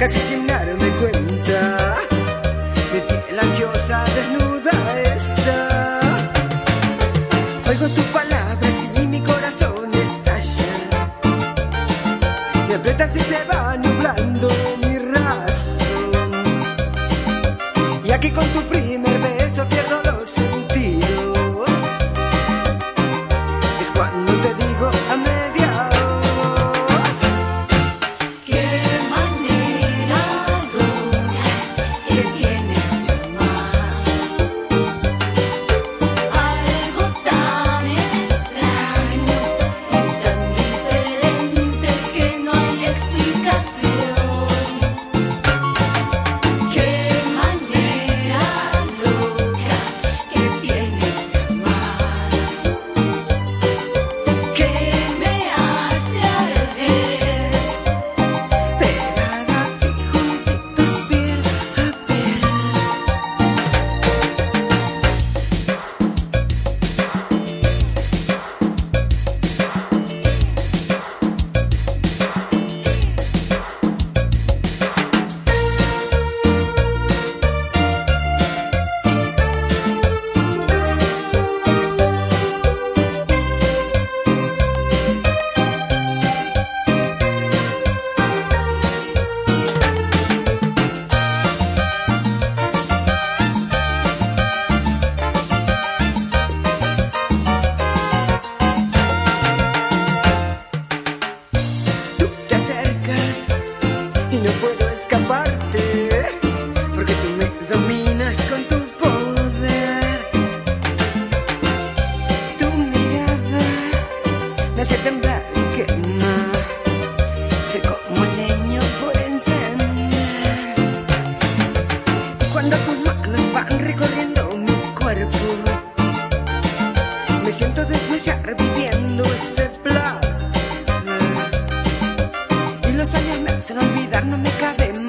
casi sin darme cuenta, mi piel ansiosa desnuda está. Oigo tus palabras y mi corazón estalla. Me aprietas y se va nublando mi razón. Y aquí con tu primer Me siento desmayar viviendo ese flash. Y los años me hacen olvidar, no me caben